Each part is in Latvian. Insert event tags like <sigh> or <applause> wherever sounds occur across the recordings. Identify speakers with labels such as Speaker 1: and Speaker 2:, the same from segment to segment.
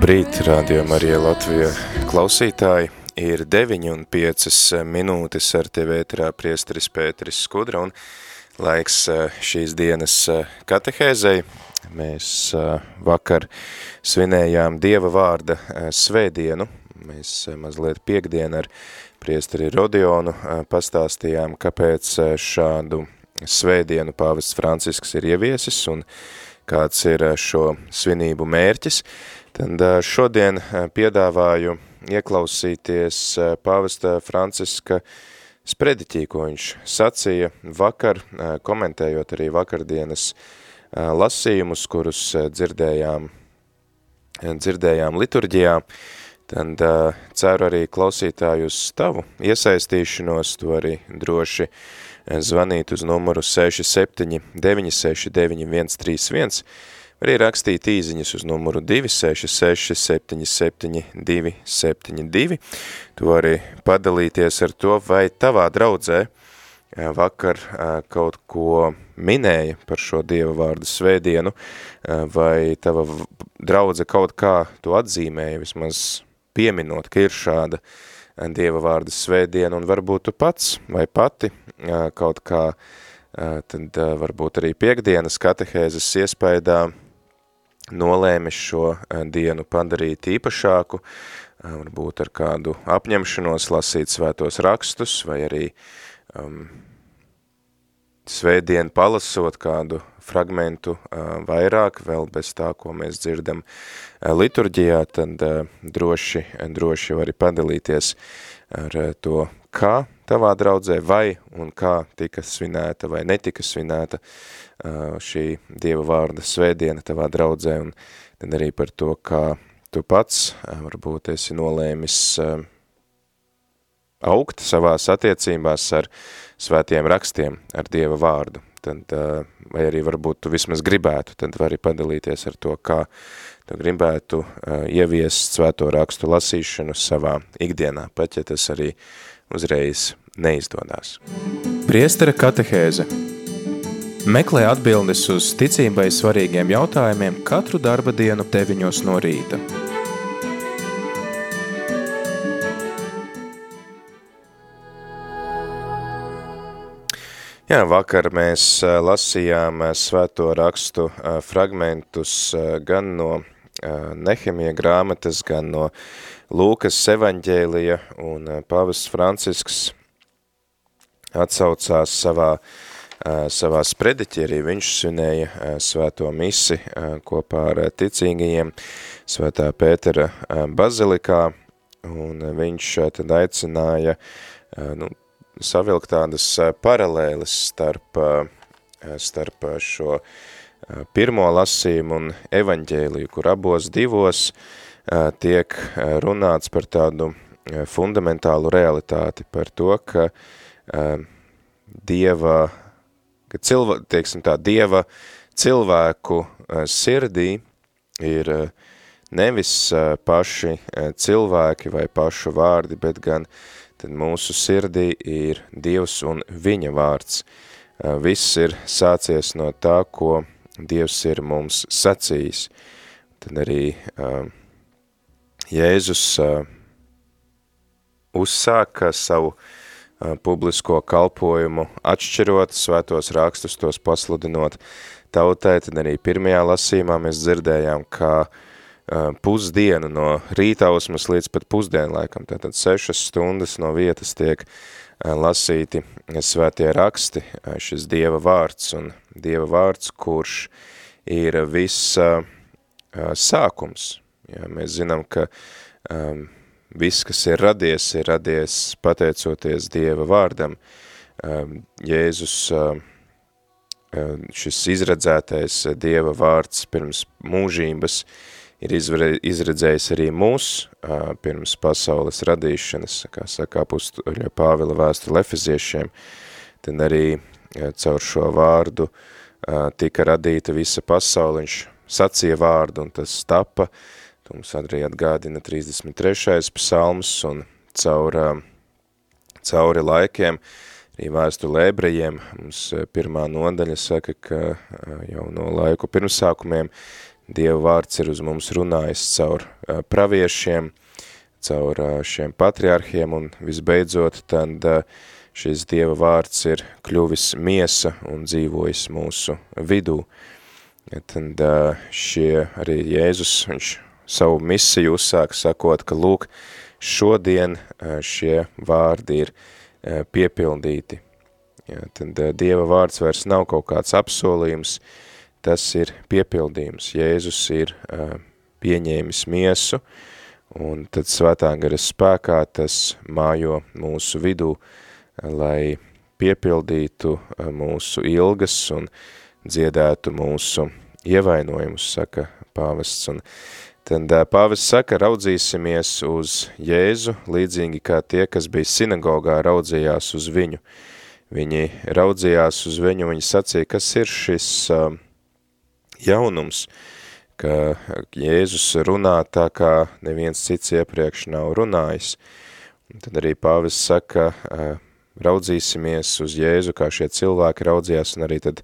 Speaker 1: Labrīt, rādījumā arī Latvija klausītāji. Ir 9 un 5 minūtes ar tevi ēterā priesteris Pēteris Skudra un laiks eh, šīs dienas eh, katehēzei. Mēs eh, vakar svinējām Dieva vārda svētdienu. Mēs mazliet piekdien ar priesteri Rodionu pastāstījām, kāpēc šādu svētdienu pāvests Francisks ir ieviesis un kāds ir šo svinību mērķis. Tad šodien piedāvāju ieklausīties pāvesta Franciska sprediķī, ko viņš sacīja vakar, komentējot arī vakardienas lasījumus, kurus dzirdējām, dzirdējām liturģijā. Tad ceru arī klausītāju uz tavu iesaistīšanos, tu arī droši zvanīt uz numuru 67 969 131, Arī rakstīt īziņas uz numuru 266 77 272. Tu vari padalīties ar to, vai tavā draudzē vakar kaut ko minēja par šo Dieva vārdu svētdienu, vai tava draudze kaut kā to atzīmēja, vismaz pieminot, ka ir šāda Dieva vārdu svētdiena, un varbūt tu pats vai pati kaut kā, tad varbūt arī piekdienas katehēzes iespējā nolēmis šo eh, dienu padarīt īpašāku, eh, varbūt ar kādu apņemšanos lasīt svētos rakstus, vai arī um, svētdienu palasot kādu fragmentu uh, vairāk, vēl bez tā, ko mēs dzirdam uh, liturģijā, tad uh, droši, droši vari padalīties ar uh, to, kā tavā draudzē vai un kā tika svinēta vai netika svinēta šī Dieva vārda svētdiena tavā draudzē, un tad arī par to, kā tu pats varbūt esi nolēmis augt savās attiecībās ar svētiem rakstiem, ar Dieva vārdu. Tad, vai arī varbūt tu vismaz gribētu, tad vari padalīties ar to, kā tu gribētu ieviest svēto rakstu lasīšanu savā ikdienā, pat ja tas arī uzreiz neizdodas. Priestara katehēze Meklē atbildes uz ticībai svarīgiem jautājumiem katru darba dienu 9 no rīta. Jā, vakar mēs lasījām svēto rakstu fragmentus gan no Nehemija grāmatas, gan no Lūkas evaņģēlija, un pavests Francisks atsaucās savā uh, savā sprediķi arī viņš svinēja svēto misi kopā ar ticīgajiem svētā Pētera bazilikā, un viņš tad aicināja nu, savilkt tādas paralēles starp, starp šo pirmo lasījumu un evaņģēliju, kur abos divos tiek runāts par tādu fundamentālu realitāti, par to, ka Dieva ka cilva, teiksim tā, Dieva cilvēku eh, sirdī ir eh, nevis eh, paši cilvēki vai pašu vārdi, bet gan tad mūsu sirdī ir Dievs un viņa vārds. Viss ir sācies no tā, ko Dievs ir mums sacījis. Tad arī Jēzus uzsāka savu uh, publisko kalpojumu, atšķirot svētos rakstus, tos pasludinot tautai, tad arī pirmajā lasījumā mēs dzirdējām, kā pusdienu no rītausmas līdz pat pusdienlaikam, tātad sešas stundas no vietas tiek lasīti svētie raksti, šis Dieva vārds un Dieva vārds, kurš ir viss sākums. Ja, mēs zinām, ka um, viss, kas ir radies, ir radies pateicoties Dieva vārdam. Um, Jēzus um, šis izredzētais Dieva vārds pirms mūžības ir izredzējis arī mūs pirms pasaules radīšanas, kā saka apustuļa Pāvila vēstule efeziešiem, tad arī caur šo vārdu tika radīta visa pasaule, viņš sacīja vārdu un tas tapa, tu mums arī atgādina 33. psalms un caur, cauri laikiem, arī vēstule ebrejiem, mums pirmā nodaļa saka, ka jau no laiku pirmsākumiem Dieva vārds ir uz mums runājis caur praviešiem, caur šiem patriarhiem un visbeidzot tad šis Dieva vārds ir kļuvis miesa un dzīvojis mūsu vidū. Tad šie arī Jēzus, viņš savu misiju uzsāk sakot, ka lūk, šodien šie vārdi ir piepildīti. Ja, tad Dieva vārds vairs nav kaut kāds apsolījums, tas ir piepildījums. Jēzus ir uh, pieņēmis miesu, un tad svētā garas spēkā tas mājo mūsu vidū, lai piepildītu mūsu ilgas un dziedētu mūsu ievainojumus, saka pāvests. Un tad pāvests saka, raudzīsimies uz Jēzu, līdzīgi kā tie, kas bija sinagogā, raudzījās uz viņu. Viņi raudzījās uz viņu, viņi sacīja, kas ir šis uh, jaunums, ka Jēzus runā tā, kā neviens cits iepriekš nav runājis. Un tad arī pāvis saka, raudzīsimies uz Jēzu, kā šie cilvēki raudzījās, un arī tad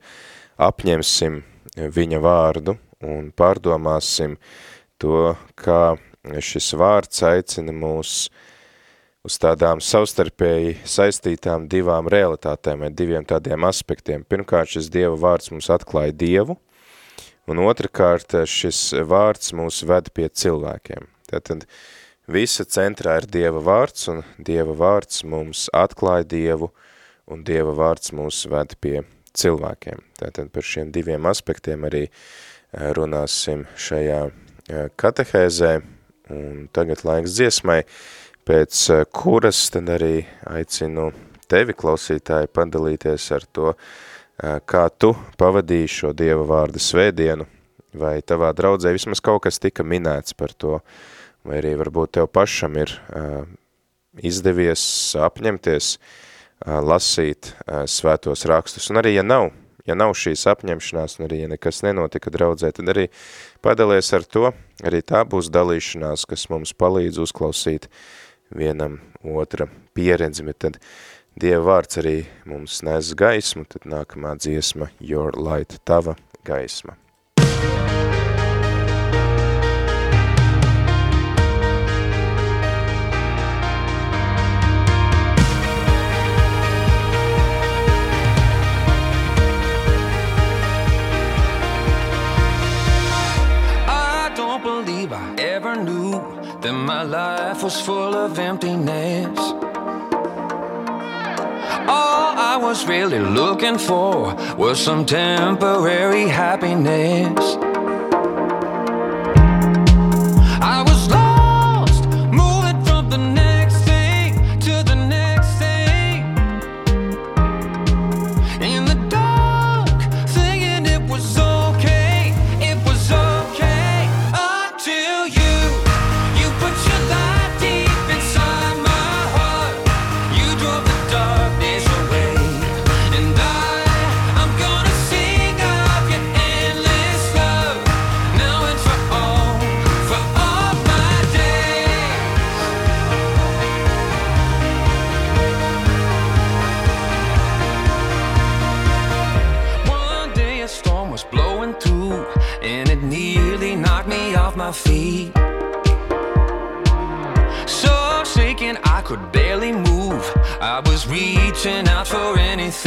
Speaker 1: apņemsim viņa vārdu un pārdomāsim to, kā šis vārds aicina mūs uz tādām savstarpēji saistītām divām realitātēm vai diviem tādiem aspektiem. Pirmkārt, šis Dieva vārds mums atklāja Dievu, un otrkārt šis vārds mūs ved pie cilvēkiem. Tātad visa centrā ir Dieva vārds, un Dieva vārds mums atklāja Dievu, un Dieva vārds mūs ved pie cilvēkiem. Tātad par šiem diviem aspektiem arī eh, runāsim šajā eh, katehēzē, un tagad laiks dziesmai, pēc eh, kuras tad arī aicinu tevi, klausītāji, padalīties ar to, uh, kā tu pavadīji šo Dieva vārda svētdienu, vai tavā draudzē vismaz kaut kas tika minēts par to, vai arī varbūt tev pašam ir izdevies apņemties lasīt svētos rakstus. Un arī, ja nav, ja nav šīs apņemšanās, un arī, ja nekas nenotika draudzē, tad arī padalies ar to, arī tā būs dalīšanās, kas mums palīdz uzklausīt vienam otra pieredzi, bet tad Dieva vārds arī mums nes gaismu, tad nākamā dziesma Your Light, tava gaisma.
Speaker 2: Was full of emptiness. All I was really looking for was some temporary happiness. Reaching out for anything.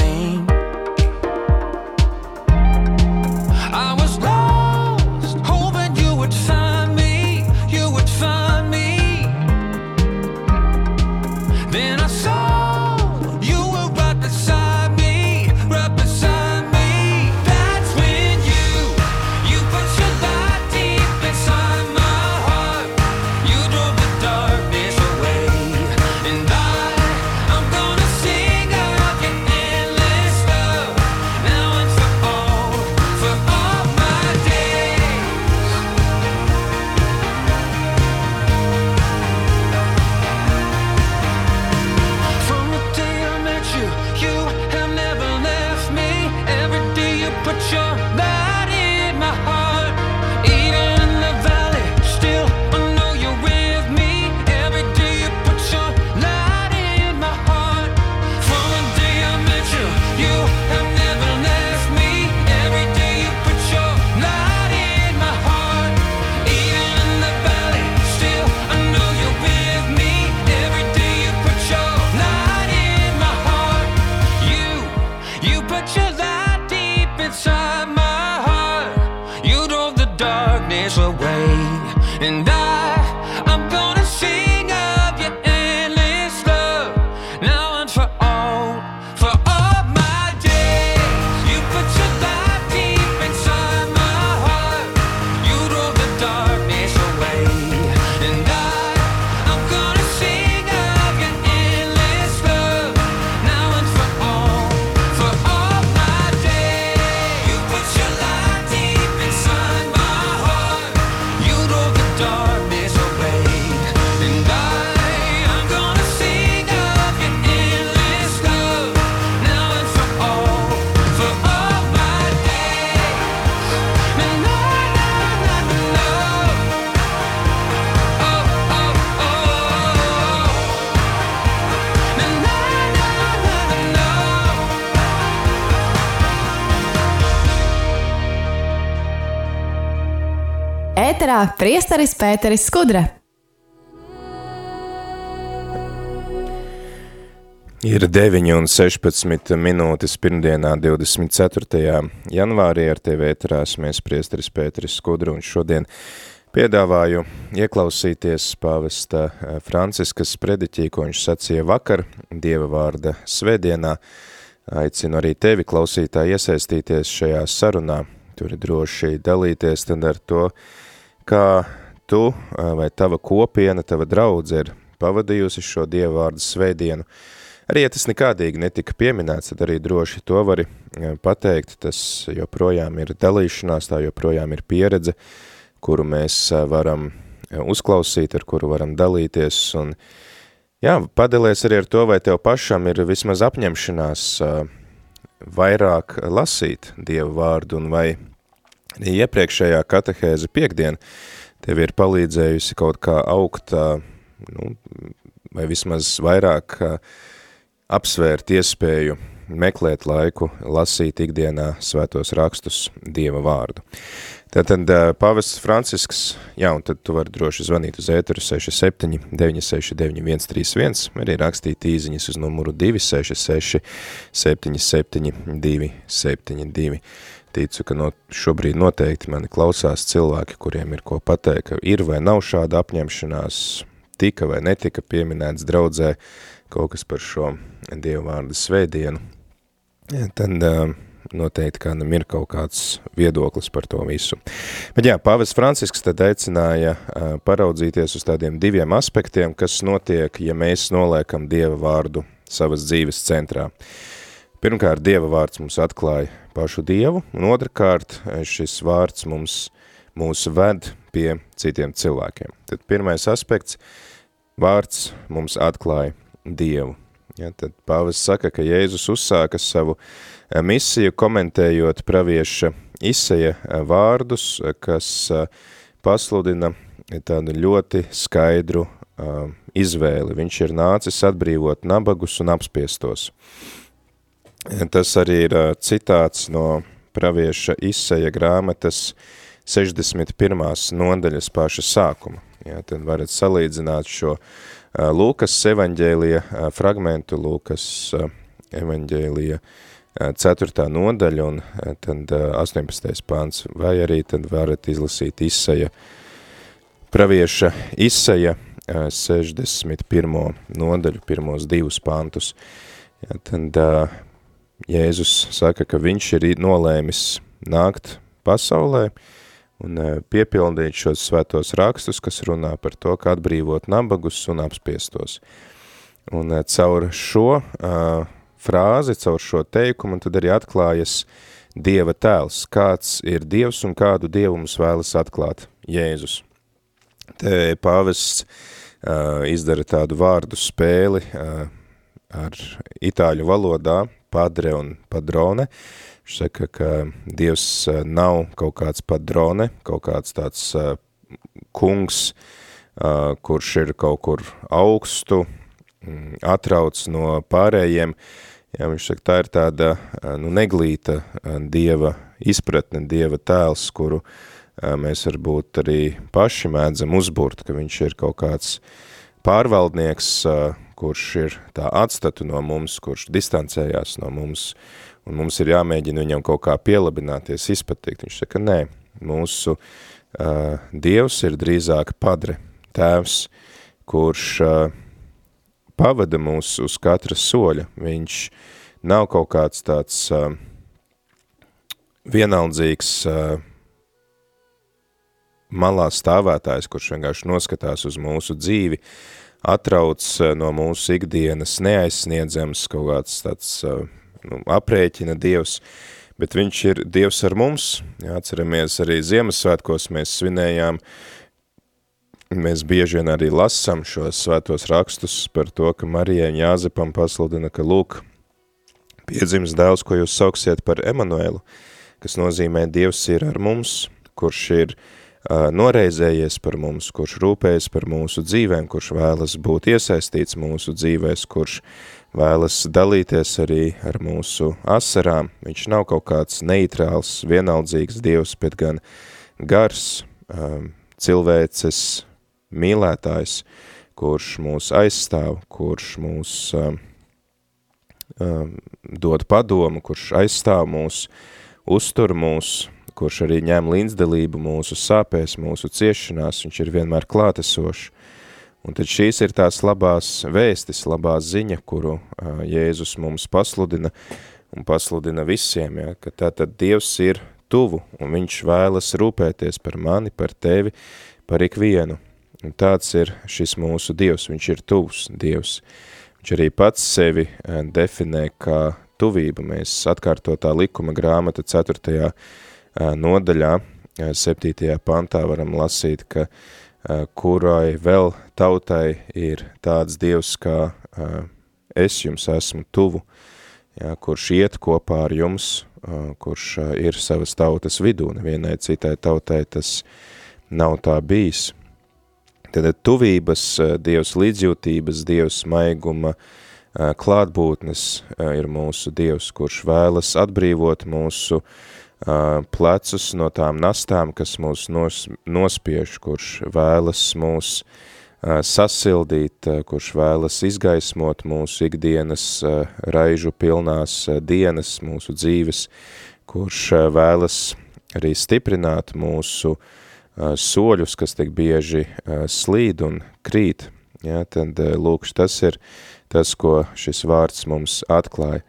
Speaker 3: Ēterā priesteris Pēteris Skudra.
Speaker 1: Ir 9 un 16 minūtes pirmdienā 24. janvārī ar tevi ēterās mēs priesteris Pēteris Skudru un šodien piedāvāju ieklausīties pāvesta eh, Franciskas prediķī, ko viņš sacīja vakar Dieva vārda svētdienā. Aicinu arī tevi klausītāji iesaistīties šajā sarunā, tur droši dalīties tad ar to, kā tu vai tava kopiena, tava draudze ir pavadījusi šo Dieva vārda svētdienu, Arī, ja tas nekādīgi netika pieminēts, tad arī droši to vari pateikt, tas joprojām ir dalīšanās, tā joprojām ir pieredze, kuru mēs varam uzklausīt, ar kuru varam dalīties, un jā, padalies arī ar to, vai tev pašam ir vismaz apņemšanās vairāk lasīt Dievu vārdu, un vai iepriekšējā katehēze piekdiena tev ir palīdzējusi kaut kā augt, nu, vai vismaz vairāk apsvērt iespēju meklēt laiku, lasīt ikdienā svētos rakstus Dieva vārdu. Tātad pavests Francisks, jā, un tad tu vari droši zvanīt uz ēteru 67 969 131, arī rakstīt īziņas uz numuru 266 77 272. Ticu, ka no, šobrīd noteikti mani klausās cilvēki, kuriem ir ko pateikt, ka ir vai nav šāda apņemšanās, tika vai netika pieminēts draudzē, kaut kas par šo Dievu vārdu svētdienu, tad uh, noteikti kādam ir kaut kāds viedoklis par to visu. Bet jā, Pāvis Francisks tad aicināja uh, paraudzīties uz tādiem diviem aspektiem, kas notiek, ja mēs noliekam Dieva vārdu savas dzīves centrā. Pirmkārt, Dieva vārds mums atklāja pašu Dievu, un otrkārt, šis vārds mums mūs ved pie citiem cilvēkiem. Tad pirmais aspekts, vārds mums atklāja Dievu. Ja, tad Pāvis saka, ka Jēzus uzsāka savu misiju komentējot pravieša Iseja vārdus, kas pasludina tādu ļoti skaidru izvēli. Viņš ir nācis atbrīvot nabagus un apspiestos. Tas arī ir citāts no pravieša Iseja grāmatas 61. nodaļas paša sākuma. Ja, tad varat salīdzināt šo Lūkas evaņģēlija fragmentu, Lūkas evaņģēlija 4. nodaļa un tad 18. pāns, vai arī tad varat izlasīt Isaja, pravieša Isaja 61. nodaļu, pirmos divus pantus. Ja, tad Jēzus saka, ka viņš ir nolēmis nākt pasaulē un piepildīt šos svētos rakstus, kas runā par to, kā atbrīvot nabagus un apspiestos. Un caur šo uh, frāzi, caur šo teikumu, tad arī atklājas Dieva tēls, kāds ir Dievs un kādu Dievu mums vēlas atklāt Jēzus. Te pāvests uh, izdara tādu vārdu spēli uh, ar itāļu valodā, padre un padrone. Viņš saka, ka Dievs nav kaut kāds padrone, kaut kāds tāds uh, kungs, uh, kurš ir kaut kur augstu, mm, atrauc no pārējiem. Jā, viņš saka, tā ir tāda nu, neglīta Dieva izpratne, Dieva tēls, kuru mēs varbūt arī paši mēdzam uzburt, ka viņš ir kaut kāds pārvaldnieks, kurš ir tā atstatu no mums, kurš distancējās no mums un mums ir jāmēģina viņam kaut kā pielabināties, izpatikt. Viņš saka, nē, mūsu uh, Dievs ir drīzāk padre, tēvs, kurš uh, pavada mūs uz katra soļa. Viņš nav kaut kāds tāds uh, vienaldzīgs uh, malā stāvētājs, kurš vienkārši noskatās uz mūsu dzīvi, atrauc uh, no mūsu ikdienas neaizsniedzams kaut kāds tāds uh, nu, aprēķina Dievs, bet viņš ir Dievs ar mums. Jā, atceramies arī Ziemassvētkos mēs svinējām, mēs bieži vien arī lasam šos svētos rakstus par to, ka Marijai un Jāzepam pasludina, ka lūk, piedzims dēls, ko jūs sauksiet par Emanuelu, kas nozīmē Dievs ir ar mums, kurš ir uh, noreizējies par mums, kurš rūpējas par mūsu dzīvēm, kurš vēlas būt iesaistīts mūsu dzīvēs, kurš vēlas dalīties arī ar mūsu asarām. Viņš nav kaut kāds neitrāls, vienaldzīgs Dievs, bet gan gars, cilvēces mīlētājs, kurš mūs aizstāv, kurš mūs dod padomu, kurš aizstāv mūs, uztur mūs, kurš arī ņem līdzdalību mūsu sāpēs, mūsu ciešanās, viņš ir vienmēr klātesošs. Un tad šīs ir tās labās vēstis, labā ziņa, kuru uh, Jēzus mums pasludina un pasludina visiem, ja, ka tātad Dievs ir tuvu un viņš vēlas rūpēties par mani, par tevi, par ikvienu. Un tāds ir šis mūsu Dievs, viņš ir tuvs Dievs. Viņš arī pats sevi definē kā tuvību. Mēs atkārtotā likuma grāmata 4. Uh, nodaļā, 7. pantā varam lasīt, ka uh, kurai vēl tautai ir tāds Dievs, kā es jums esmu tuvu, jā, kurš iet kopā ar jums, kurš ir savas tautas vidū, nevienai citai tautai tas nav tā bijis. Tad tuvības, Dievs līdzjūtības, Dievs maiguma, klātbūtnes ir mūsu Dievs, kurš vēlas atbrīvot mūsu uh, plecus no tām nastām, kas mūs nos, nospiež, kurš vēlas mūs sasildīt, kurš vēlas izgaismot mūsu ikdienas raižu pilnās dienas, mūsu dzīves, kurš vēlas arī stiprināt mūsu soļus, kas tik bieži slīd un krīt. Ja, tad lūkš, tas ir tas, ko šis vārds mums atklāja.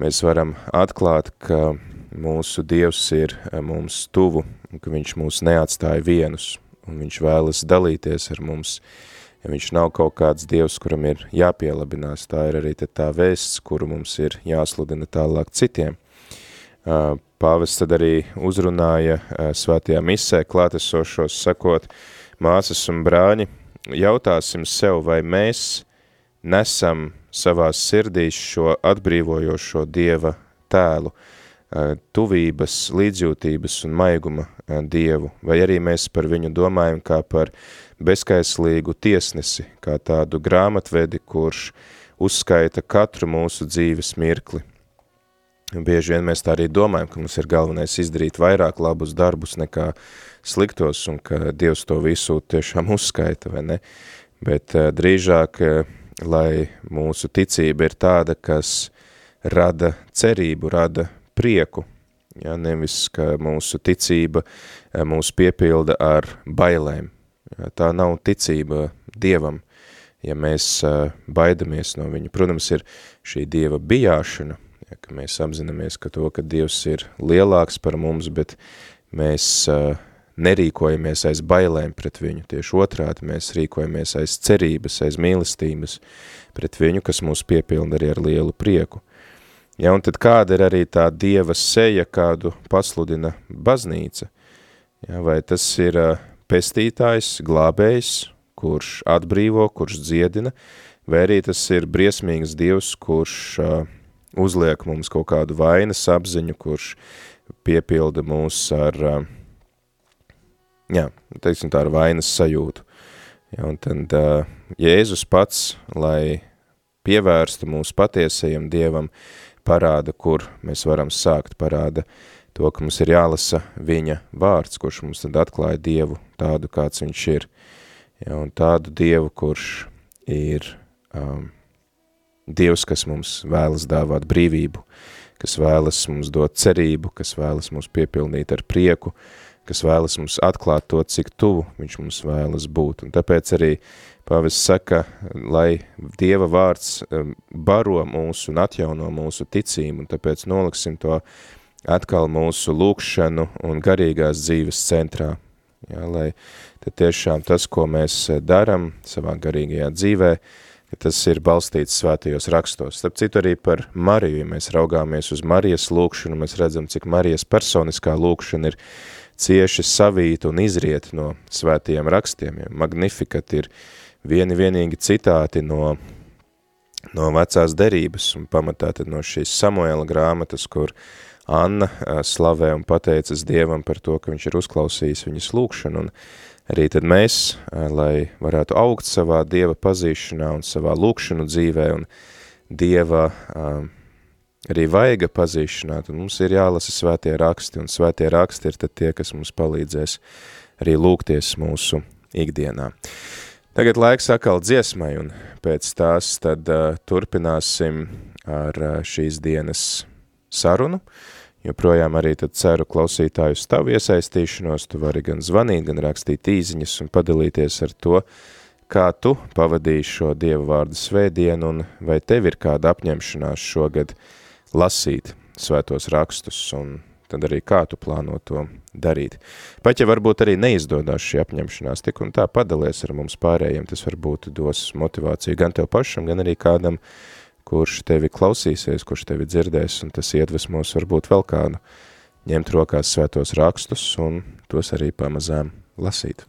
Speaker 1: Mēs varam atklāt, ka mūsu Dievs ir eh, mums tuvu, un ka viņš mūs neatstāja vienus, un viņš vēlas dalīties ar mums. Ja viņš nav kaut kāds Dievs, kuram ir jāpielabinās, tā ir arī tā vēsts, kuru mums ir jāsludina tālāk citiem. Pāvis tad arī uzrunāja svētajā misē klātesošos sakot, māsas un brāņi, jautāsim sev, vai mēs nesam savās sirdīs šo atbrīvojošo Dieva tēlu, Eh, tuvības, līdzjūtības un maiguma eh, Dievu, vai arī mēs par viņu domājam kā par bezkaislīgu tiesnesi, kā tādu grāmatvedi, kurš uzskaita katru mūsu dzīves mirkli. Bieži vien mēs tā arī domājam, ka mums ir galvenais izdarīt vairāk labus darbus nekā sliktos, un ka Dievs to visu tiešām uzskaita, vai ne? Bet uh, drīzāk, lai mūsu ticība ir tāda, kas rada cerību, rada prieku, ja, nevis, ka mūsu ticība eh, mūs piepilda ar bailēm. Ja, tā nav ticība Dievam, ja mēs uh, baidamies no viņa. Protams, ir šī Dieva bijāšana, ja, ka mēs apzināmies, ka to, ka Dievs ir lielāks par mums, bet mēs uh, nerīkojamies aiz bailēm pret viņu. Tieši otrādi mēs rīkojamies aiz cerības, aiz mīlestības pret viņu, kas mūs piepilda arī ar lielu prieku. Ja, un tad kāda ir arī tā dieva seja, kādu pasludina baznīca? Ja, vai tas ir pestītājs, glābējs, kurš atbrīvo, kurš dziedina, vai arī tas ir briesmīgs dievs, kurš uh, uzliek mums kaut kādu vainas apziņu, kurš piepilda mūs ar, uh, jā, teiksim tā, ar vainas sajūtu. Ja, un tad uh, Jēzus pats, lai pievērstu mūsu patiesajam dievam, uh, parāda, kur mēs varam sākt, parāda to, ka mums ir jālasa viņa vārds, kurš mums tad atklāja Dievu tādu, kāds viņš ir. Ja, un tādu Dievu, kurš ir um, Dievs, kas mums vēlas dāvāt brīvību, kas vēlas mums dot cerību, kas vēlas mums piepilnīt ar prieku, kas vēlas mums atklāt to, cik tuvu viņš mums vēlas būt. Un tāpēc arī Pāvis saka, lai Dieva vārds um, baro mūsu un atjauno mūsu ticību, un tāpēc noliksim to atkal mūsu lūkšanu un garīgās dzīves centrā. Ja, lai tad tiešām tas, ko mēs daram savā garīgajā dzīvē, ka tas ir balstīts svētajos rakstos. Starp citu arī par Mariju, ja mēs raugāmies uz Marijas lūkšanu, mēs redzam, cik Marijas personiskā lūkšana ir cieši savīta un izriet no svētajiem rakstiem. Ja Magnificat ir vieni vienīgi citāti no, no vecās derības un pamatā tad no šīs Samuela grāmatas, kur Anna slavē un pateicas Dievam par to, ka viņš ir uzklausījis viņas lūkšanu, un arī tad mēs, lai varētu augt savā Dieva pazīšanā un savā lūkšanu dzīvē un Dieva arī vaiga pazīšanā, tad mums ir jālasa svētie raksti, un svētie raksti ir tad tie, kas mums palīdzēs arī lūgties mūsu ikdienā. Tagad laiks atkal dziesmai, un pēc tās tad uh, turpināsim ar uh, šīs dienas sarunu, joprojām arī tad ceru klausītāju tavu iesaistīšanos, tu vari gan zvanīt, gan rakstīt īziņas un padalīties ar to, kā tu pavadīji šo Dieva vārdu svētdienu un vai tev ir kāda apņemšanās šogad lasīt svētos rakstus un tad arī kā tu plāno to darīt. Pat ja varbūt arī neizdodas šī apņemšanās, tik un tā padalies ar mums pārējiem, tas varbūt dos motivāciju gan tev pašam, gan arī kādam, kurš tevi klausīsies, kurš tevi dzirdēs, un tas iedvesmos varbūt vēl kādu ņemt rokās svētos rakstus un tos arī pamazām lasīt.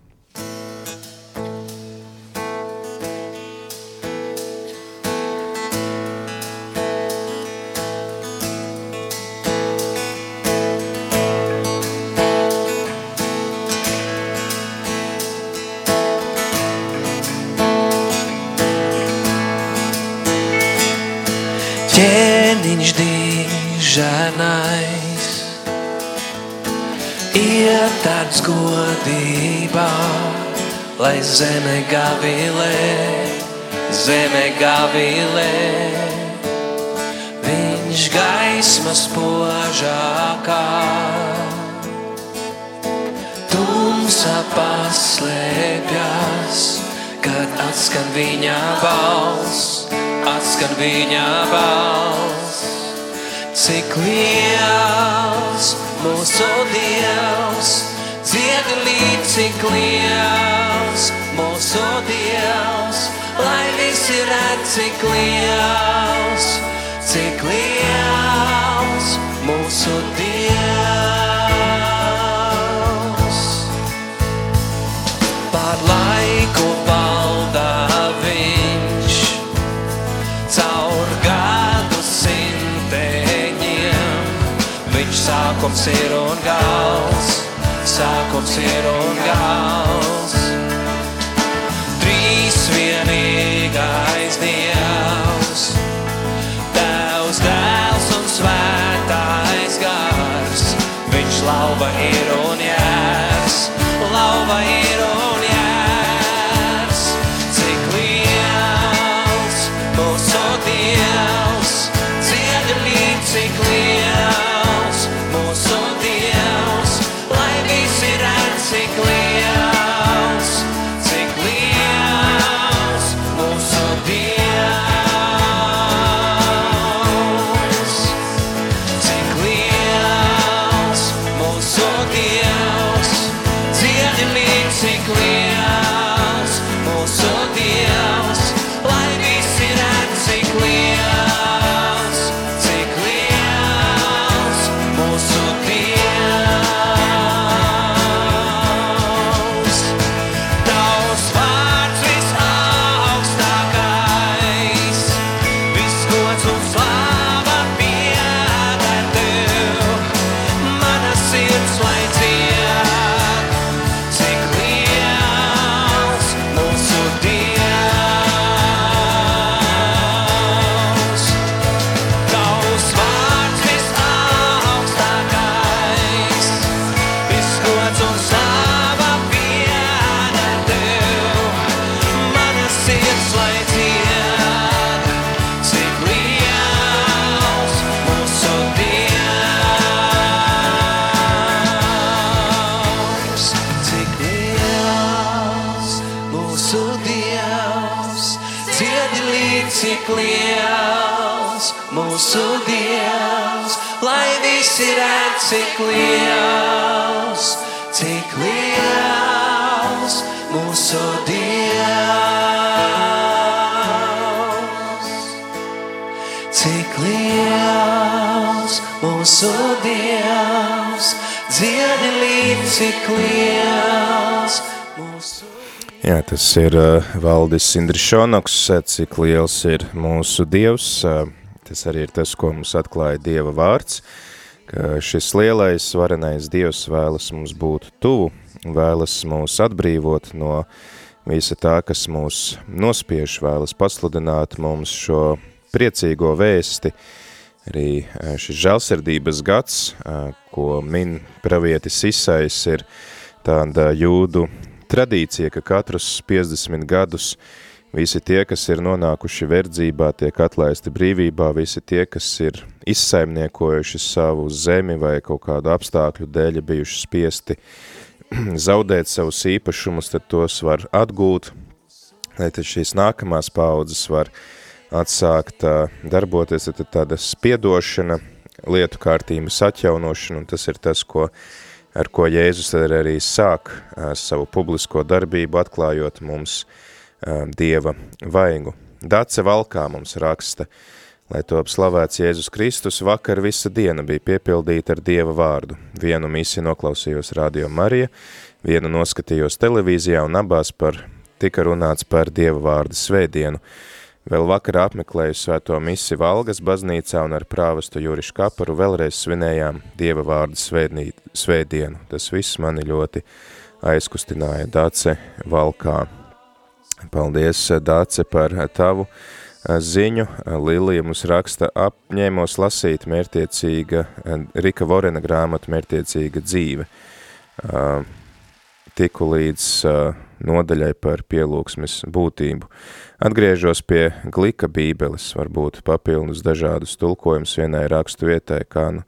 Speaker 2: Zeme gavilē, zeme gavilē. Viņš gaismas požākā, tumsa paslēpjas, kad atskan viņa balss, atskan viņa balss. Cik liels mūsu Dievs, dziedi līdz cik liels mūsu Dievs, lai visi redz cik liels, cik liels mūsu Dievs. Par laiku valda viņš, caur gadu simteņiem. Viņš sākums ir un gals, sākums ir un gals. Trīs vienīgais Dievs, Tevs dēls un svētais gars. Viņš lauva ir un jērs, lauva ir cik liels mūsu
Speaker 1: Jā, tas ir uh, Valdis Indrišonoks, cik liels ir mūsu Dievs. Uh, tas arī ir tas, ko mums atklāja Dieva vārds, ka šis lielais, varenais Dievs vēlas mums būt tuvu, vēlas mūs atbrīvot no visa tā, kas mūs nospiež, vēlas pasludināt mums šo priecīgo vēsti, arī uh, šis žēlsirdības gads, uh, ko min pravietis Isais, ir tāda jūdu tradīcija, ka katrus 50 gadus visi tie, kas ir nonākuši verdzībā, tiek atlaisti brīvībā, visi tie, kas ir izsaimniekojuši savu zemi vai kaut kādu apstākļu dēļ bijuši spiesti <clears throat> zaudēt savus īpašumus, tad tos var atgūt, lai tad šīs nākamās paudzes var atsākt darboties, tad tāda spiedošana, lietu kārtības atjaunošana, un tas ir tas, ko ar ko Jēzus arī sāk savu publisko darbību, atklājot mums Dieva vaigu. Dace valkā mums raksta, lai top slavēts Jēzus Kristus, vakar visa diena bija piepildīta ar Dieva vārdu. Vienu misi noklausījos Radio Marija, vienu noskatījos televīzijā un abās par tika runāts par Dieva vārdu svētdienu. Vēl vakarā apmeklēju svēto misi Valgas baznīcā un ar prāvestu Jurišu Kaparu vēlreiz svinējām Dieva vārdu svētnī, svētdienu. Tas viss mani ļoti aizkustināja Dace Valkā. Paldies, Dace, par tavu ziņu. Lilija mums raksta apņēmos lasīt mērtiecīga, Rika Vorena grāmatu mērtiecīga dzīve. Tiku līdz nodaļai par pielūgsmes būtību. Atgriežos pie glika bībeles, varbūt papildus dažādus tulkojumus vienai rakstu vietai, kā nu,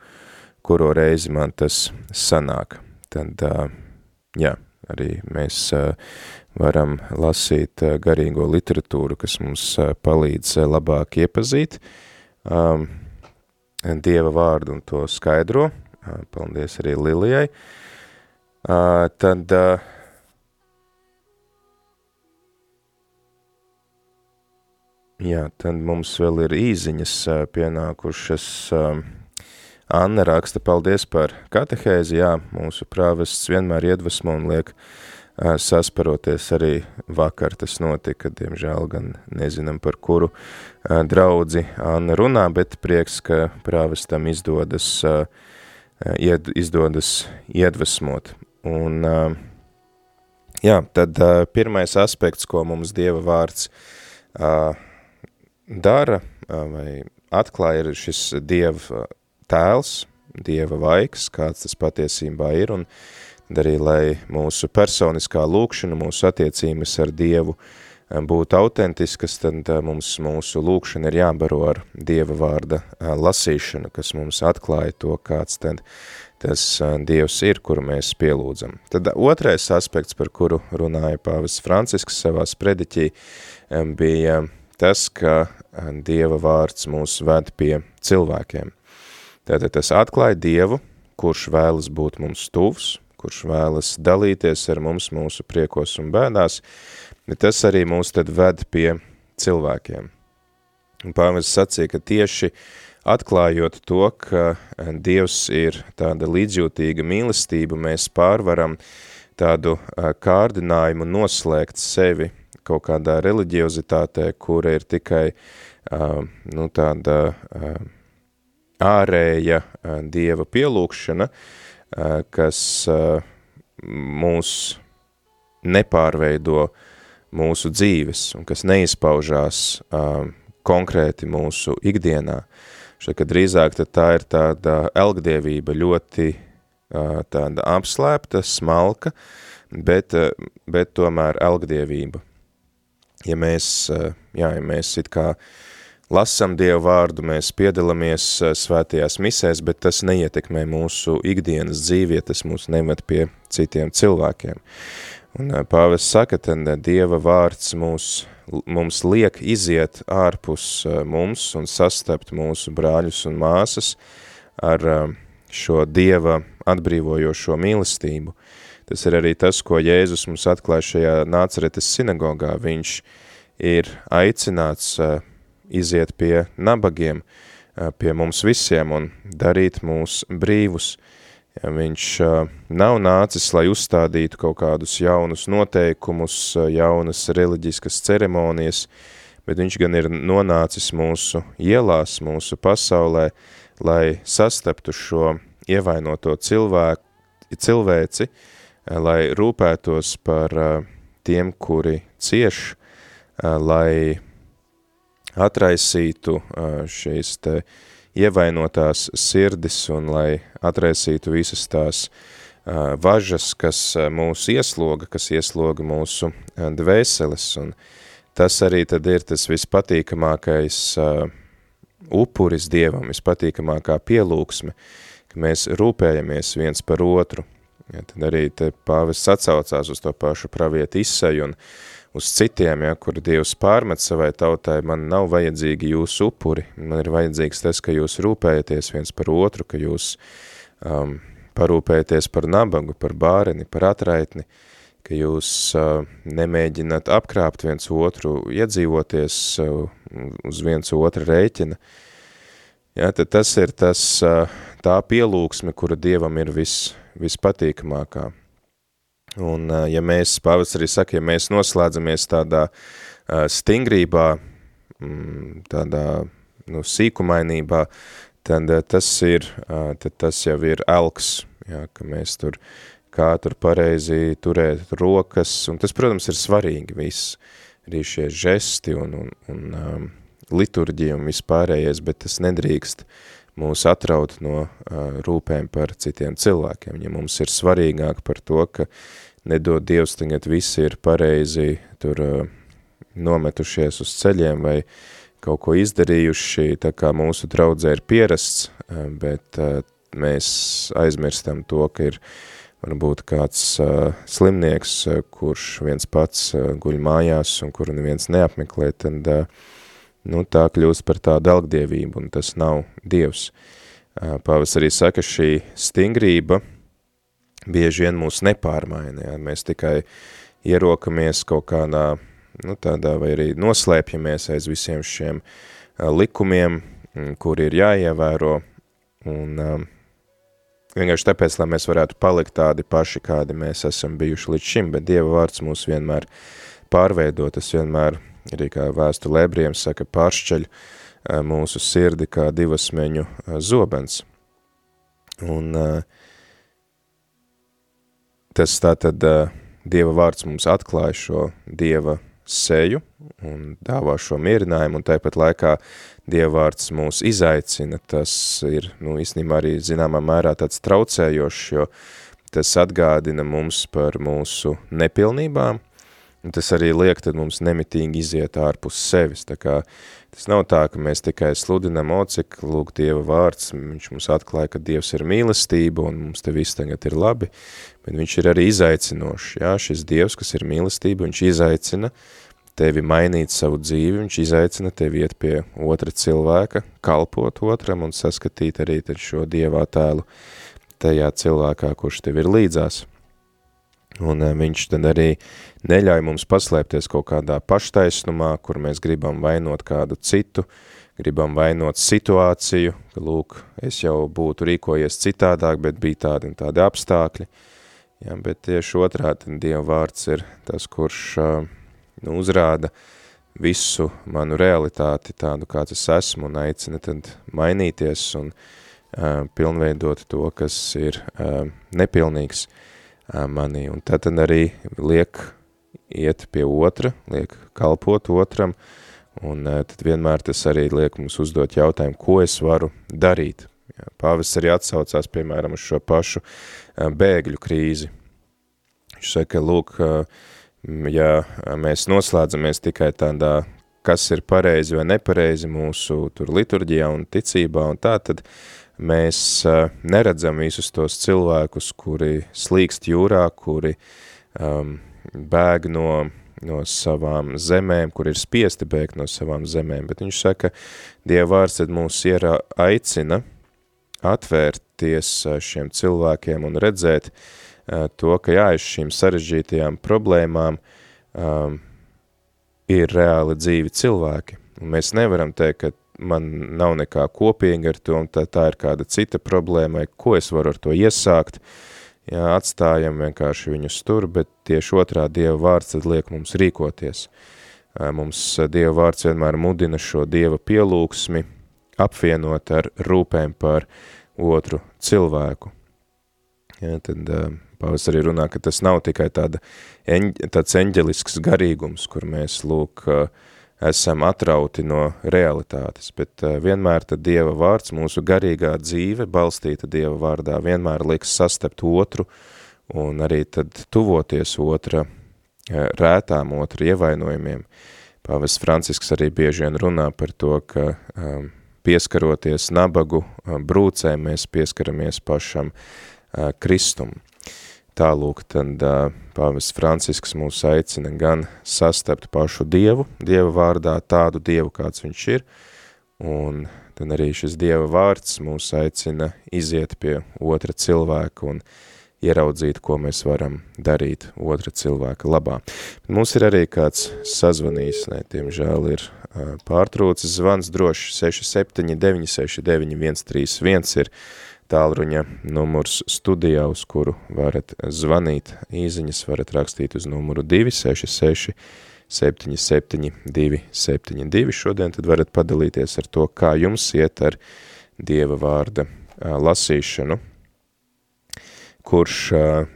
Speaker 1: kuro reizi man tas sanāk. Tad, jā, arī mēs varam lasīt garīgo literatūru, kas mums palīdz labāk iepazīt Dieva vārdu un to skaidro. Paldies arī Lilijai. Tad Jā, tad mums vēl ir īziņas pienākušas. Anna raksta, paldies par katehēzi, jā, mūsu prāvests vienmēr iedvesmo un liek sasparoties arī vakar tas notika, diemžēl gan nezinām par kuru draudzi Anna runā, bet prieks, ka prāvestam izdodas, ied, izdodas iedvesmot. Un, jā, tad pirmais aspekts, ko mums Dieva vārds dara vai atklāja ir šis Dieva tēls, Dieva vaigs, kāds tas patiesībā ir, un arī, lai mūsu personiskā lūkšana, mūsu attiecības ar Dievu būtu autentiskas, tad mums mūsu lūkšana ir jābaro ar Dieva vārda lasīšanu, kas mums atklāja to, kāds tad tas Dievs ir, kuru mēs pielūdzam. Tad otrais aspekts, par kuru runāja Pāvis Francisks savā sprediķī, bija tas, ka Dieva vārds mūs ved pie cilvēkiem. Tātad tas atklāja Dievu, kurš vēlas būt mums tuvs, kurš vēlas dalīties ar mums mūsu priekos un bēdās, tas arī mūs tad ved pie cilvēkiem. Pāvis sacīja, ka tieši atklājot to, ka Dievs ir tāda līdzjūtīga mīlestība, mēs pārvaram tādu kārdinājumu noslēgt sevi kaut kādā reliģiozitātē, kura ir tikai uh, nu, tāda uh, ārēja uh, dieva pielūkšana, uh, kas uh, mūs nepārveido mūsu dzīves un kas neizpaužās uh, konkrēti mūsu ikdienā. Šeit, ka drīzāk tā ir tāda elgdievība ļoti tāda apslēpta, smalka, bet, bet tomēr elgdievība ja mēs, jā, ja mēs it kā lasam Dievu vārdu, mēs piedalāmies svētajās misēs, bet tas neietekmē mūsu ikdienas dzīvi, ja tas mūs neved pie citiem cilvēkiem. Un pāvis saka, tad Dieva vārds mūs, mums liek iziet ārpus mums un sastapt mūsu brāļus un māsas ar šo Dieva atbrīvojošo mīlestību. Tas ir arī tas, ko Jēzus mums atklāja šajā nācaretes sinagogā. Viņš ir aicināts iziet pie nabagiem, pie mums visiem un darīt mūs brīvus. Ja viņš nav nācis, lai uzstādītu kaut kādus jaunus noteikumus, jaunas reliģiskas ceremonijas, bet viņš gan ir nonācis mūsu ielās, mūsu pasaulē, lai sastaptu šo ievainoto cilvēku, cilvēci, lai rūpētos par tiem, kuri cieš, lai atraisītu šīs te ievainotās sirdis un lai atraisītu visas tās uh, važas, kas uh, mūs iesloga, kas iesloga mūsu uh, dvēseles, un tas arī tad ir tas vispatīkamākais uh, upuris Dievam, vispatīkamākā pielūksme, ka mēs rūpējamies viens par otru. Ja, tad arī te pāvests atsaucās uz to pašu pravietu izsaju un uz citiem, ja, kur Dievs pārmet savai tautai, man nav vajadzīgi jūsu upuri, man ir vajadzīgs tas, ka jūs rūpējaties viens par otru, ka jūs um, parūpējaties par nabagu, par bāreni, par atraitni, ka jūs uh, nemēģināt apkrāpt viens otru, iedzīvoties uh, uz viens otra rēķina. Ja, tad tas ir tas, uh, tā pielūksme, kura Dievam ir vis, vispatīkamākā. Un, uh, ja mēs, pavas arī saka, ja mēs noslēdzamies tādā uh, stingrībā, mm, tādā nu, sīkumainībā, tad uh, tas ir, uh, tad tas jau ir elks, jā, ka mēs tur, kā tur pareizi turēt rokas, un tas, protams, ir svarīgi viss, arī šie žesti un, un, un um, liturģija un vispārējais, bet tas nedrīkst mūs atraut no uh, rūpēm par citiem cilvēkiem. Ja mums ir svarīgāk par to, ka nedod Dievs tagad visi ir pareizi tur uh, nometušies uz ceļiem vai kaut ko izdarījuši, tā kā mūsu draudzē ir pierasts, uh, bet uh, mēs aizmirstam to, ka ir varbūt kāds uh, slimnieks, uh, kurš viens pats uh, guļ mājās un kuru neviens neapmeklē, tad uh, nu, tā kļūst par tādu algdievību, un tas nav Dievs. Pāvis arī saka, šī stingrība bieži vien mūs nepārmaina, ja? mēs tikai ierokamies kaut kādā, nu, tādā, vai arī noslēpjamies aiz visiem šiem likumiem, kuri ir jāievēro, un um, vienkārši tāpēc, lai mēs varētu palikt tādi paši, kādi mēs esam bijuši līdz šim, bet Dieva vārds mūs vienmēr pārveido, tas vienmēr arī kā vēstule ebriem saka, pāršķeļ mūsu sirdi kā divasmeņu zobens. Un tas tātad Dieva vārds mums atklāja šo Dieva seju un dāvā šo mierinājumu, un tāpat laikā Dieva vārds mūs izaicina, tas ir, nu, īstenībā arī zināmā mērā tāds traucējošs, jo tas atgādina mums par mūsu nepilnībām, tas arī liek tad mums nemitīgi iziet ārpus sevis, tā kā tas nav tā, ka mēs tikai sludinam, o, cik lūk Dieva vārds, viņš mums atklāja, ka Dievs ir mīlestība un mums te viss tagad ir labi, bet viņš ir arī izaicinošs, jā, šis Dievs, kas ir mīlestība, viņš izaicina tevi mainīt savu dzīvi, viņš izaicina tevi iet pie otra cilvēka, kalpot otram un saskatīt arī šo Dievā tēlu tajā cilvēkā, kurš tev ir līdzās. Un viņš tad arī neļauj mums paslēpties kaut kādā paštaisnumā, kur mēs gribam vainot kādu citu, gribam vainot situāciju, ka, lūk, es jau būtu rīkojies citādāk, bet bija tādi un tādi apstākļi. Ja, bet tieši otrādi Dieva vārds ir tas, kurš nu, uzrāda visu manu realitāti tādu, kāds es esmu, un aicina tad mainīties un uh, pilnveidot to, kas ir uh, nepilnīgs. Uh, manī. Un tad arī liek iet pie otra, liek kalpot otram, un tad vienmēr tas arī liek mums uzdot jautājumu, ko es varu darīt. Pāvis arī atsaucās, piemēram, uz šo pašu bēgļu krīzi. Viņš saka, lūk, ja mēs noslēdzamies tikai tādā, kas ir pareizi vai nepareizi mūsu tur liturģijā un ticībā un tā, tad mēs neredzam visus tos cilvēkus, kuri slīkst jūrā, kuri um, bēg no, no savām zemēm, kur ir spiesti bēgt no savām zemēm, bet viņš saka, Dieva vārds tad mūs ierā aicina atvērties šiem cilvēkiem un redzēt to, ka jā, aiz šīm sarežģītajām problēmām um, ir reāli dzīvi cilvēki. Un mēs nevaram teikt, ka man nav nekā kopīga ar to, un tā, tā ir kāda cita problēma, ko es varu ar to iesākt, jā, atstājam vienkārši viņus tur, bet tieši otrā Dieva vārds tad liek mums rīkoties. Mums Dieva vārds vienmēr mudina šo Dieva pielūgsmi apvienot ar rūpēm par otru cilvēku. Ja, tad Pāvis arī runā, ka tas nav tikai tāda, tāds eņģelisks garīgums, kur mēs, lūk, esam atrauti no realitātes, bet vienmēr tad Dieva vārds, mūsu garīgā dzīve, balstīta Dieva vārdā, vienmēr liks sastept otru un arī tad tuvoties otra rētām, otra ievainojumiem. Pāvis Francisks arī bieži vien runā par to, ka um, pieskaroties nabagu brūcēm, mēs pieskaramies pašam Kristumu. Tālūk, tad pāvis Francisks mūs aicina gan sastapt pašu Dievu, Dieva vārdā tādu Dievu, kāds viņš ir, un tad arī šis Dieva vārds mūs aicina iziet pie otra cilvēka un ieraudzīt, ko mēs varam darīt otra cilvēka labā. Bet mums ir arī kāds sazvanījis, ne, tiemžēl ir pārtrūcis zvans droši 67 969 131 ir tālruņa numurs studijā, uz kuru varat zvanīt. Īziņas varat rakstīt uz numuru 266 77 272. Šodien tad varat padalīties ar to, kā jums iet ar Dieva vārda lasīšanu, kurš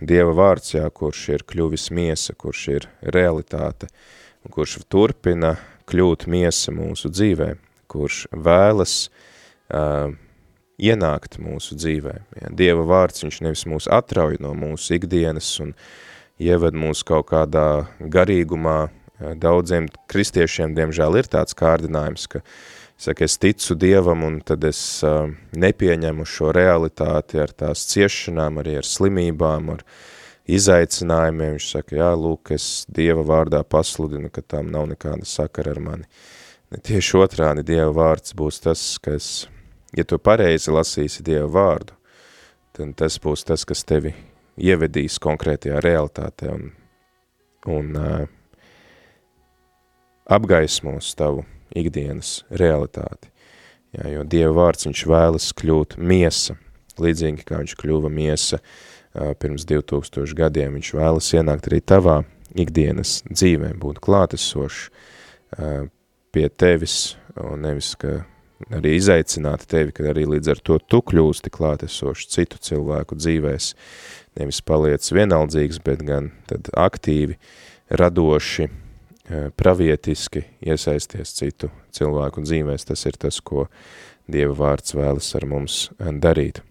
Speaker 1: Dieva vārds, jā, kurš ir kļuvis miesa, kurš ir realitāte, un kurš turpina kļūt miesa mūsu dzīvē, kurš vēlas uh, ienākt mūsu dzīvē. Ja, Dieva vārds, viņš nevis mūs atrauj no mūsu ikdienas un ieved mūs kaut kādā garīgumā. Daudziem kristiešiem, diemžēl, ir tāds kārdinājums, ka saka, es ticu Dievam un tad es uh, nepieņemu šo realitāti ar tās ciešanām, arī ar slimībām, ar izaicinājumiem. Viņš saka, jā, lūk, es Dieva vārdā pasludinu, ka tam nav nekāda sakara ar mani. Tieši otrādi Dieva vārds būs tas, kas ja tu pareizi lasīsi Dieva vārdu, tad tas būs tas, kas tevi ievedīs konkrētajā realitātē un, un uh, apgaismos tavu ikdienas realitāti. Jā, jo Dieva vārds viņš vēlas kļūt miesa, līdzīgi kā viņš kļuva miesa uh, pirms 2000 gadiem, viņš vēlas ienākt arī tavā ikdienas dzīvē, būt klātesošs uh, pie tevis, un nevis, ka arī izaicināt tevi, ka arī līdz ar to tu kļūsti klātesoši citu cilvēku dzīvēs, nevis paliec vienaldzīgs, bet gan tad aktīvi, radoši, eh, pravietiski iesaisties citu cilvēku dzīvēs. Tas ir tas, ko Dieva vārds vēlas ar mums eh, darīt.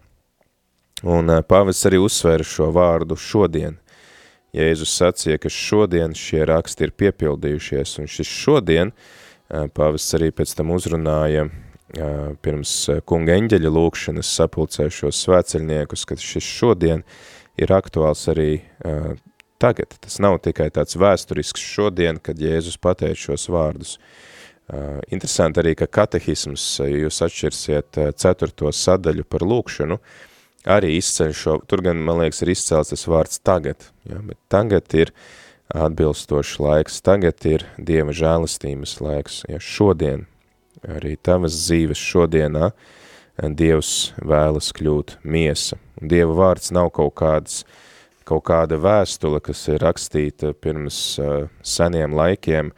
Speaker 1: Un eh, pāvests arī uzsvēra šo vārdu šodien. Jēzus sacīja, ka šodien šie raksti ir piepildījušies, un šis šodien pāvests arī pēc tam uzrunāja pirms kunga eņģeļa lūkšanas sapulcēšos svēceļniekus, ka šis šodien ir aktuāls arī tagad. Tas nav tikai tāds vēsturisks šodien, kad Jēzus pateic šos vārdus. Interesanti arī, ka katehisms, ja jūs atšķirsiet ceturto sadaļu par lūkšanu, arī izceļ šo, tur gan, man liekas, ir izcēls tas vārds tagad, ja, bet tagad ir atbilstošs laiks, tagad ir Dieva žēlistības laiks, ja šodien arī tavas dzīves šodienā Dievs vēlas kļūt miesa. Un Dieva vārds nav kaut kāds, kaut kāda vēstule, kas ir rakstīta pirms uh, seniem laikiem,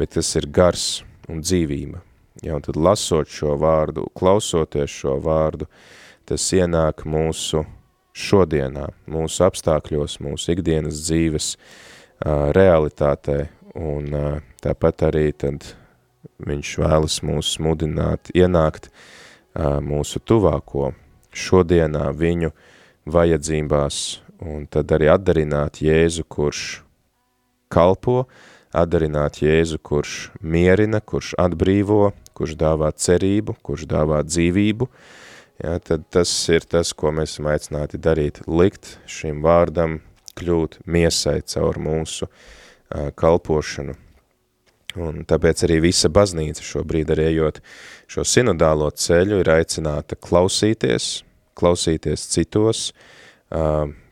Speaker 1: bet tas ir gars un dzīvība. Ja, un tad lasot šo vārdu, klausoties šo vārdu, tas ienāk mūsu šodienā, mūsu apstākļos, mūsu ikdienas dzīves uh, realitātē, un uh, tāpat arī tad viņš vēlas mūs mudināt, ienākt mūsu tuvāko. Šodienā viņu vajadzībās un tad arī atdarināt Jēzu, kurš kalpo, atdarināt Jēzu, kurš mierina, kurš atbrīvo, kurš dāvā cerību, kurš dāvā dzīvību, ja, tad tas ir tas, ko mēs esam aicināti darīt, likt šim vārdam kļūt miesai caur mūsu uh, kalpošanu. Un tāpēc arī visa baznīca šobrīd arī ejot šo sinodālo ceļu ir aicināta klausīties, klausīties citos,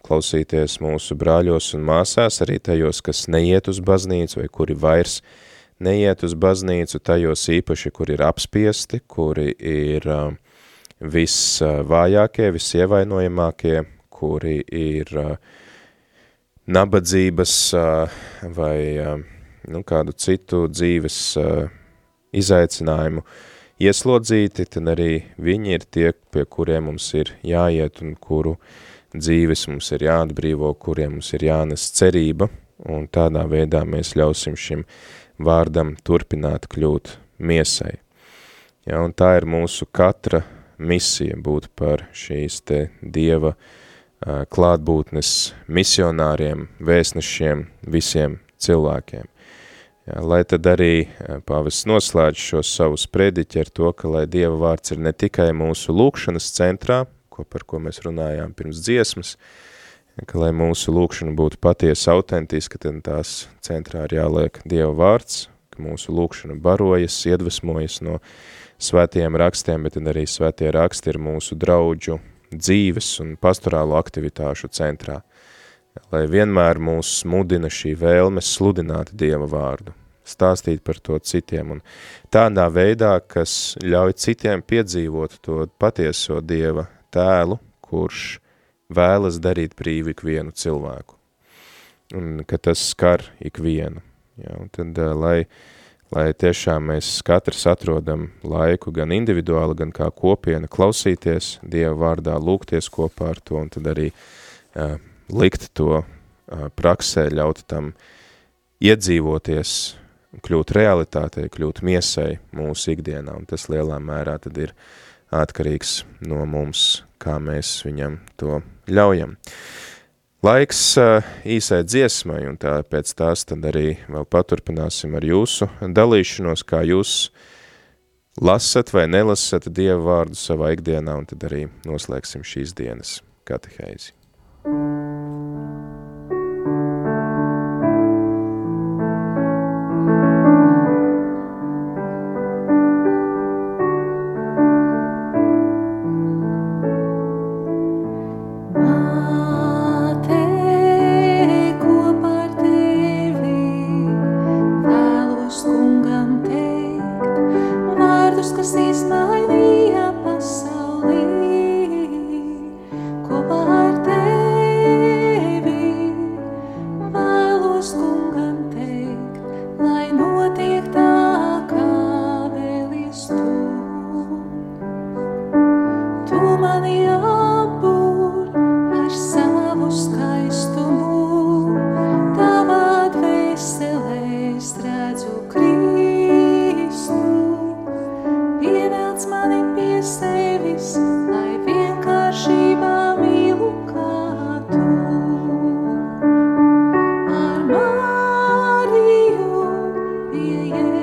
Speaker 1: klausīties mūsu brāļos un māsās, arī tajos, kas neiet uz baznīcu vai kuri vairs neiet uz baznīcu, tajos īpaši, kuri ir apspiesti, kuri ir visvājākie, visievainojamākie, kuri ir nabadzības vai nu, kādu citu dzīves uh, izaicinājumu ieslodzīti, tad arī viņi ir tie, pie kuriem mums ir jāiet un kuru dzīves mums ir jāatbrīvo, kuriem mums ir jānes cerība, un tādā veidā mēs ļausim šim vārdam turpināt kļūt miesai. Ja, un tā ir mūsu katra misija būt par šīs te Dieva uh, klātbūtnes misionāriem, vēstnešiem, visiem cilvēkiem. Lai tad arī pāvis noslēdz šo savu sprediķi ar to, ka lai Dieva vārds ir ne tikai mūsu lūkšanas centrā, ko, par ko mēs runājām pirms dziesmas, ka lai mūsu lūkšana būtu patiesa autentiska, tad tās centrā ir jāliek Dieva vārds, ka mūsu lūkšana barojas, iedvesmojas no svētiem rakstiem, bet arī svētie raksti ir mūsu draudžu dzīves un pastorālo aktivitāšu centrā lai vienmēr mūs mudina šī vēlme sludināt Dieva vārdu, stāstīt par to citiem un tādā veidā, kas ļauj citiem piedzīvot to patieso Dieva tēlu, kurš vēlas darīt brīvi ikvienu cilvēku. Un ka tas skar ikvienu. Ja, un tad, lai, lai tiešām mēs katrs atrodam laiku gan individuāli, gan kā kopiena klausīties Dieva vārdā, lūgties kopā ar to, un tad arī uh, likt to uh, praksē, ļaut tam iedzīvoties, kļūt realitātei, kļūt miesai mūsu ikdienā, un tas lielā mērā tad ir atkarīgs no mums, kā mēs viņam to ļaujam. Laiks uh, īsai dziesmai, un tā pēc tās tad arī vēl paturpināsim ar jūsu dalīšanos, kā jūs lasat vai nelasat Dieva vārdu savā ikdienā, un tad arī noslēgsim šīs dienas katehēzi.
Speaker 4: Māte
Speaker 1: you.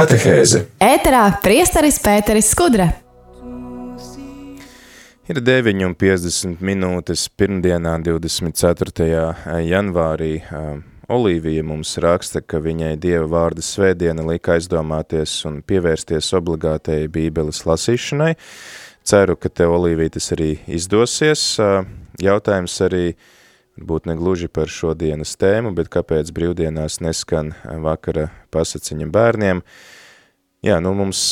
Speaker 1: Katehēze.
Speaker 3: Ēterā priesteris Pēteris Skudra.
Speaker 1: Ir 9,50 minūtes pirmdienā, 24. janvārī. Olīvija mums raksta, ka viņai Dieva vārda svētdiena lika aizdomāties un pievērsties obligātai bībeles lasīšanai. Ceru, ka tev, Olīvija, tas arī izdosies. Jautājums arī būt negluži par šodienas tēmu, bet kāpēc brīvdienās neskan vakara pasaciņa bērniem. Jā, nu mums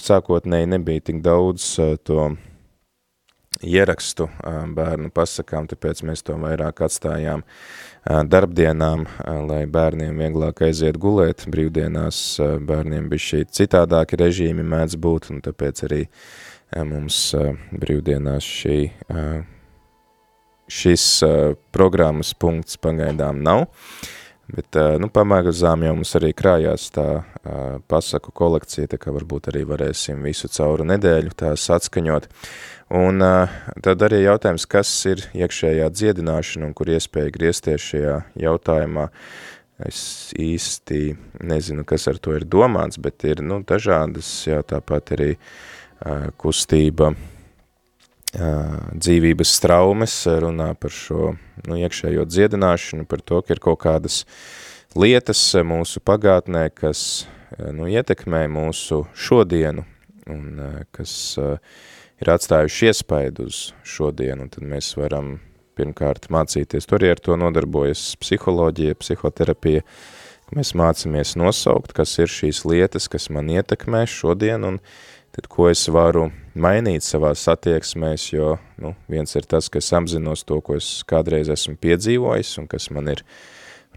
Speaker 1: sākotnēji nebija tik daudz to ierakstu bērnu pasakām, tāpēc mēs to vairāk atstājām darbdienām, lai bērniem vieglāk aiziet gulēt. Brīvdienās bērniem bija šī citādāki režīmi mēdz būt, un tāpēc arī mums brīvdienās šī, šis programmas punkts pagaidām nav. Bet, nu, pamēgazām jau mums arī krājās tā pasaku kolekcija, tā kā varbūt arī varēsim visu cauru nedēļu tās atskaņot. Un tad arī jautājums, kas ir iekšējā dziedināšana un kur iespēja griezties šajā jautājumā. Es īsti nezinu, kas ar to ir domāts, bet ir nu, dažādas, jā, tāpat arī kustība dzīvības straumes runā par šo nu, iekšējo dziedināšanu, par to, ka ir kaut kādas lietas mūsu pagātnē, kas nu, ietekmē mūsu šodienu un kas ir atstājuši iespaidu uz šodienu, un tad mēs varam pirmkārt mācīties, tur arī ar to nodarbojas psiholoģija, psihoterapija, mēs mācamies nosaukt, kas ir šīs lietas, kas man ietekmē šodien, un tad ko es varu mainīt savās attieksmēs, jo nu, viens ir tas, ka es apzinos to, ko es kādreiz esmu piedzīvojis, un kas man ir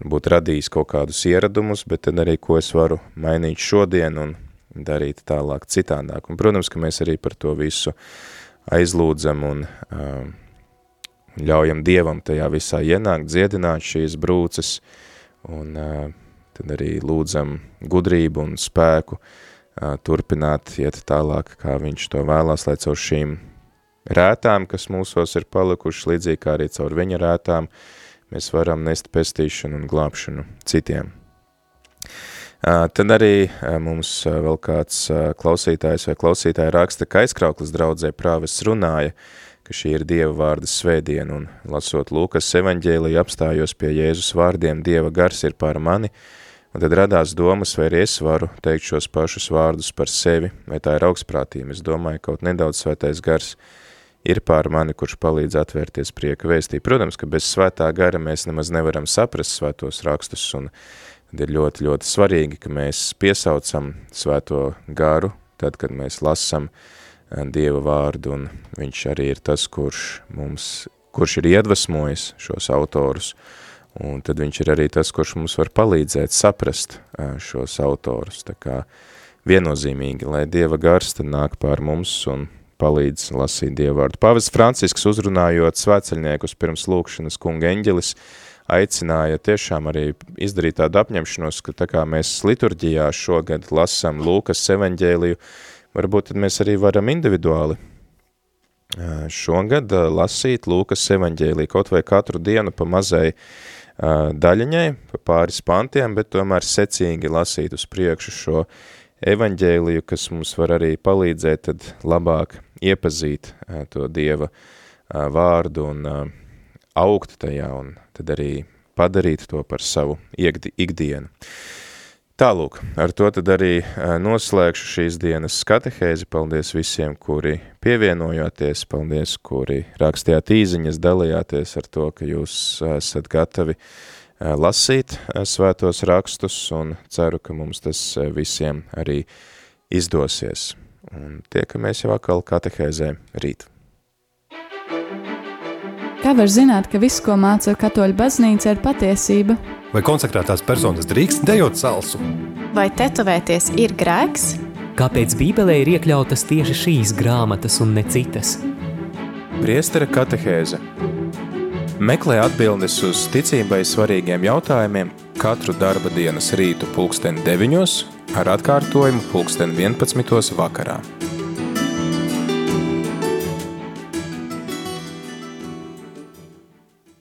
Speaker 1: varbūt radījis kaut kādus ieradumus, bet tad arī, ko es varu mainīt šodien, un darīt tālāk citādāk. Un, protams, ka mēs arī par to visu aizlūdzam un uh, ļaujam Dievam tajā visā ienākt, dziedināt šīs brūces, un uh, tad arī lūdzam gudrību un spēku uh, turpināt iet tālāk, kā viņš to vēlās, lai caur šīm rētām, kas mūsos ir palikušas, līdzīgi kā arī caur viņa rētām, mēs varam nest pestīšanu un glābšanu citiem. Tad arī mums vēl kāds klausītājs vai klausītāja raksta, ka aizkrauklis draudzē prāves runāja, ka šī ir Dieva vārda svētdiena, un lasot Lūkas evaņģēliju apstājos pie Jēzus vārdiem, Dieva gars ir pār mani, un tad radās domas, vai arī es varu teikt šos pašus vārdus par sevi, vai tā ir augstprātība. Es domāju, kaut nedaudz svētais gars ir pār mani, kurš palīdz atvērties prieka vēstī. Protams, ka bez svētā gara mēs nemaz nevaram saprast svētos rakstus, un ir ļoti, ļoti svarīgi, ka mēs piesaucam svēto garu, tad, kad mēs lasam eh, Dieva vārdu, un viņš arī ir tas, kurš mums, kurš ir iedvesmojis šos autorus, un tad viņš ir arī tas, kurš mums var palīdzēt saprast šos autorus. Tā kā viennozīmīgi, lai Dieva gars tad nāk pār mums un palīdz lasīt Dieva vārdu. Pāvis Francisks uzrunājot svēceļniekus pirms lūkšanas kunga eņģelis, aicināja tiešām arī izdarīt tādu apņemšanos, ka tā kā mēs liturģijā šogad lasam Lūkas evaņģēliju, varbūt tad mēs arī varam individuāli šogad lasīt Lūkas evaņģēliju kaut vai katru dienu pa mazai daļiņai, pa pāris pantiem, bet tomēr secīgi lasīt uz priekšu šo evaņģēliju, kas mums var arī palīdzēt tad labāk iepazīt to Dieva vārdu un augt tajā un tad arī padarīt to par savu ikdienu. Tālūk, ar to tad arī noslēgšu šīs dienas skatehēzi. Paldies visiem, kuri pievienojāties, paldies, kuri rakstījāt īziņas, dalījāties ar to, ka jūs esat gatavi lasīt svētos rakstus un ceru, ka mums tas visiem arī izdosies. Un tiekamies jau atkal katehēzē rīt.
Speaker 5: Kā var zināt, ka viss, ko māca katoļu baznīca, ir patiesība?
Speaker 6: Vai konsekrētās personas drīkst dejot salsu?
Speaker 3: Vai tetovēties ir grēks?
Speaker 7: Kāpēc Bībelē ir iekļautas tieši šīs grāmatas un ne citas?
Speaker 1: Priestera katehēze Meklē atbildes uz ticībai svarīgiem jautājumiem katru darba dienas rītu pulksteni 9 ar atkārtojumu pulksteni 11 vakarā.